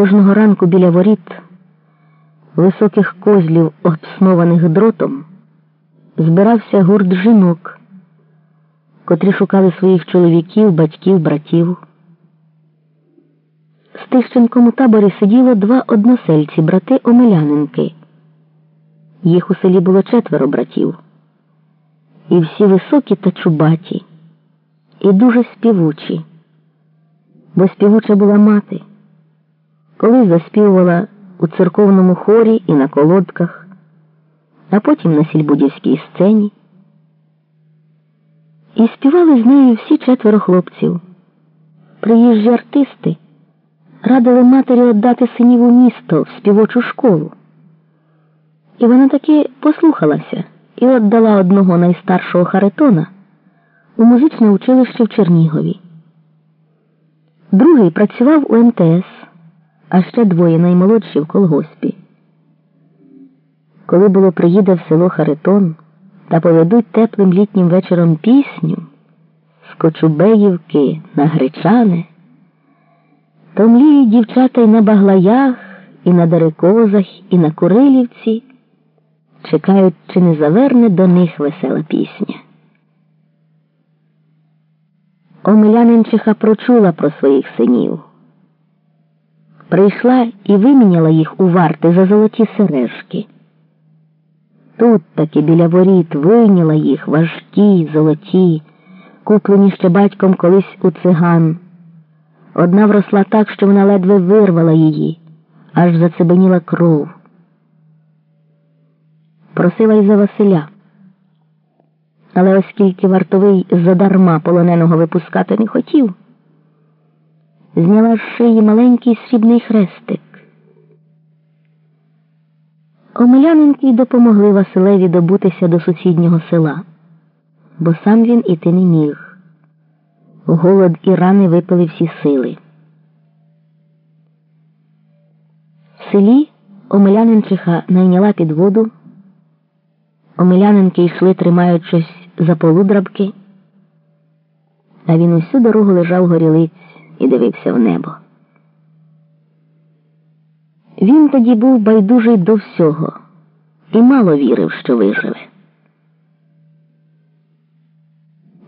Кожного ранку біля воріт, високих козлів, обснованих дротом, збирався гурт жінок, котрі шукали своїх чоловіків, батьків, братів. З Тищенком у таборі сиділо два односельці, брати Омелянинки. Їх у селі було четверо братів, і всі високі та чубаті, і дуже співучі, бо співуча була мати, коли заспівувала у церковному хорі і на колодках, а потім на сільбудівській сцені. І співали з нею всі четверо хлопців. Приїжджі артисти радили матері віддати синів у місто в співочу школу. І вона таки послухалася і віддала одного найстаршого Харитона у музичне училище в Чернігові. Другий працював у МТС, а ще двоє наймолодші в колгоспі. Коли було приїде в село Харитон та поведуть теплим літнім вечором пісню з Кочубеївки на Гречани, то мліють дівчата й на баглаях, і на дерекозах, і на Курилівці чекають, чи не заверне до них весела пісня. Омелянинчиха прочула про своїх синів. Прийшла і виміняла їх у варти за золоті сережки. Тут таки біля воріт вийняла їх важкі, золоті, куплені ще батьком колись у циган. Одна вросла так, що вона ледве вирвала її, аж зацебеніла кров просила й за Василя. Але оскільки вартовий задарма полоненого випускати не хотів, зняла з шиї маленький срібний хрестик. Омелянинки допомогли Василеві добутися до сусіднього села, бо сам він іти не міг. Голод і рани випили всі сили. В селі Омелянинчиха найняла під воду. Омелянинки йшли, тримаючись за полудрабки, а він усю дорогу лежав горілиць і дивився в небо. Він тоді був байдужий до всього і мало вірив, що виживе.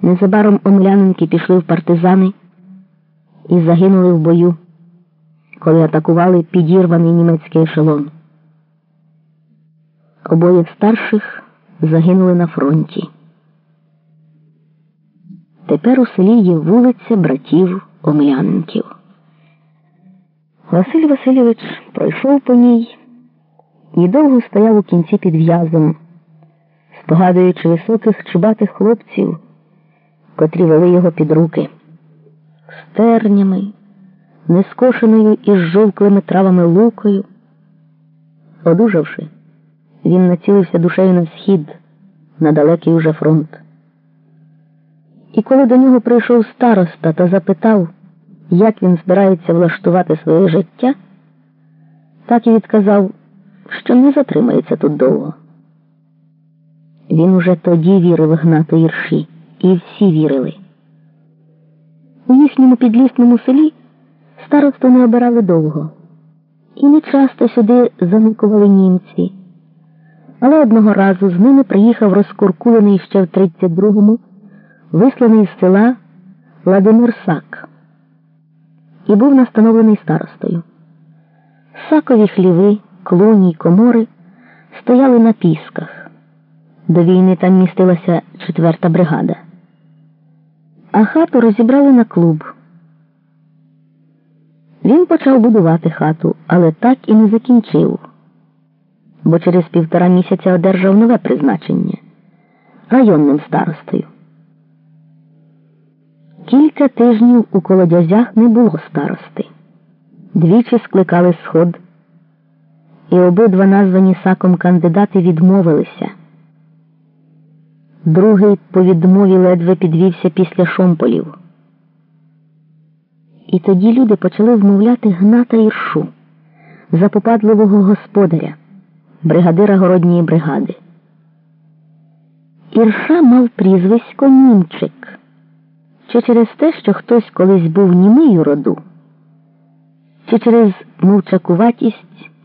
Незабаром омелянинки пішли в партизани і загинули в бою, коли атакували підірваний німецький ешелон. Обоє старших загинули на фронті. Тепер у селі є вулиця братів Омляненків. Василь Васильович пройшов по ній і довго стояв у кінці під в'язом, спогадуючи високих чубатих хлопців, котрі вели його під руки, з тернями, нескошеною із жовклими травами лукою. Одужавши, він націлився душею на схід, на далекий уже фронт. І коли до нього прийшов староста та запитав, як він збирається влаштувати своє життя, так і відказав, що не затримається тут довго. Він уже тоді вірив гнату ірші, і всі вірили. У їхньому підлісному селі старосту не обирали довго, і не часто сюди заникували німці. Але одного разу з ними приїхав розкуркулений ще в 32-му, висланий з села Владимир Сак і був настановлений старостою. Сакові хліви, клуні й комори стояли на пісках. До війни там містилася четверта бригада. А хату розібрали на клуб. Він почав будувати хату, але так і не закінчив бо через півтора місяця одержав нове призначення районним старостою. Кілька тижнів у колодязях не було старости. Двічі скликали сход, і обидва названі саком кандидати відмовилися. Другий по відмові ледве підвівся після шомполів. І тоді люди почали вмовляти гната іршу, запопадливого господаря бригадира городньої бригади. Ірша мав прізвисько Німчик, чи через те, що хтось колись був німий у роду, чи через мовчакуватість